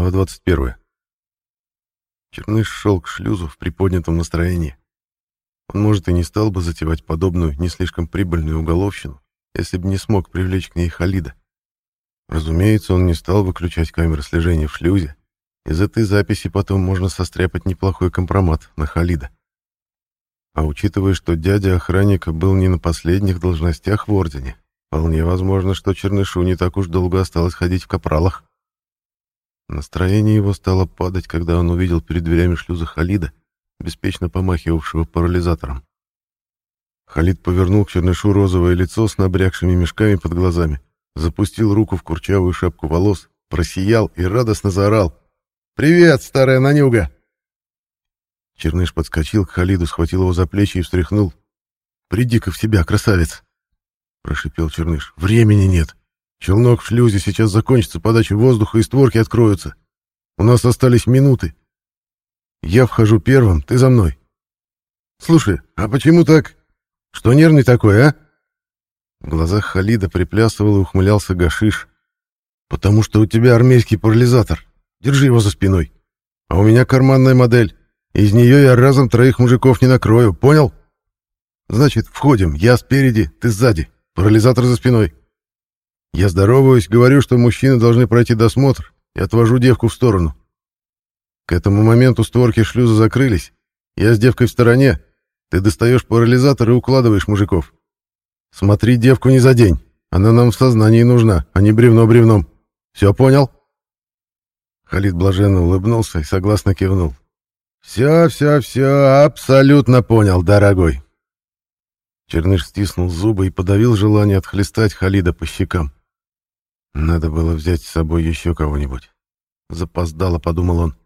Глава 21. Черныш шел к шлюзу в приподнятом настроении. Он, может, и не стал бы затевать подобную, не слишком прибыльную уголовщину, если бы не смог привлечь к ней Халида. Разумеется, он не стал выключать камеры слежения в шлюзе. Из этой записи потом можно состряпать неплохой компромат на Халида. А учитывая, что дядя охранника был не на последних должностях в Ордене, вполне возможно, что Чернышу не так уж долго осталось ходить в капралах. Настроение его стало падать, когда он увидел перед дверями шлюза Халида, беспечно помахивавшего парализатором. Халид повернул к Чернышу розовое лицо с набрякшими мешками под глазами, запустил руку в курчавую шапку волос, просиял и радостно заорал. «Привет, старая нанюга!» Черныш подскочил к Халиду, схватил его за плечи и встряхнул. «Приди-ка в себя, красавец!» — прошипел Черныш. «Времени нет. Челнок в шлюзе, сейчас закончится подача воздуха и створки откроются. У нас остались минуты. Я вхожу первым, ты за мной. Слушай, а почему так? Что нервный такой, а? В глазах Халида приплясывал и ухмылялся Гашиш. Потому что у тебя армейский парализатор. Держи его за спиной. А у меня карманная модель. Из нее я разом троих мужиков не накрою, понял? Значит, входим. Я спереди, ты сзади. Парализатор за спиной. Я здороваюсь, говорю, что мужчины должны пройти досмотр, и отвожу девку в сторону. К этому моменту створки шлюза закрылись. Я с девкой в стороне. Ты достаешь парализатор и укладываешь мужиков. Смотри девку не за день. Она нам в сознании нужна, а не бревно бревном. Все понял?» Халид блаженно улыбнулся и согласно кивнул. «Все, все, все, абсолютно понял, дорогой». Черныш стиснул зубы и подавил желание отхлестать Халида по щекам. Надо было взять с собой еще кого-нибудь. Запоздало, подумал он.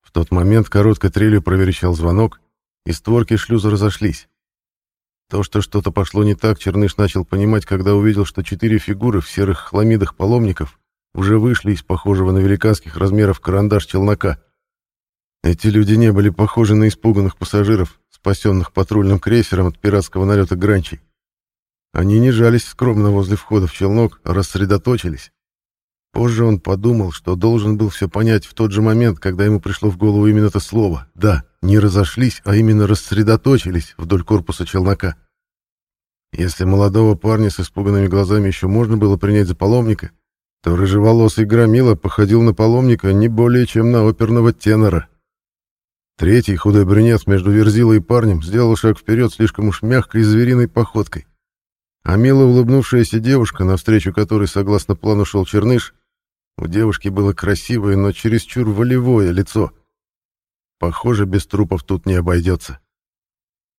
В тот момент короткой трелью проверещал звонок, и створки шлюза разошлись. То, что что-то пошло не так, Черныш начал понимать, когда увидел, что четыре фигуры в серых хламидах паломников уже вышли из похожего на великанских размеров карандаш челнока. Эти люди не были похожи на испуганных пассажиров, спасенных патрульным крейсером от пиратского налета Гранчей. Они не жались скромно возле входа в челнок, а рассредоточились. Позже он подумал, что должен был все понять в тот же момент, когда ему пришло в голову именно это слово. Да, не разошлись, а именно рассредоточились вдоль корпуса челнока. Если молодого парня с испуганными глазами еще можно было принять за паломника, то рыжеволосый громила походил на паломника не более чем на оперного тенора. Третий худой брюнет между Верзилой и парнем сделал шаг вперед слишком уж мягкой звериной походкой. А мило улыбнувшаяся девушка, навстречу которой, согласно плану, шел Черныш, у девушки было красивое, но чересчур волевое лицо. Похоже, без трупов тут не обойдется.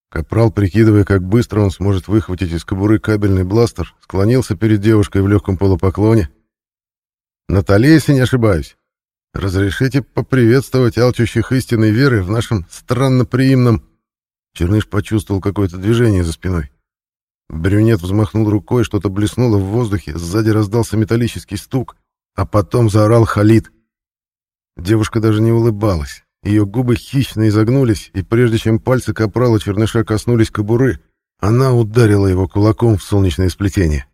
Капрал, прикидывая, как быстро он сможет выхватить из кобуры кабельный бластер, склонился перед девушкой в легком полупоклоне. «Наталья, если не ошибаюсь, разрешите поприветствовать алчущих истинной веры в нашем странно приимном...» Черныш почувствовал какое-то движение за спиной. Брюнет взмахнул рукой, что-то блеснуло в воздухе, сзади раздался металлический стук, а потом заорал Халид. Девушка даже не улыбалась. Ее губы хищно изогнулись, и прежде чем пальцы капрала черныша коснулись кобуры, она ударила его кулаком в солнечное сплетение.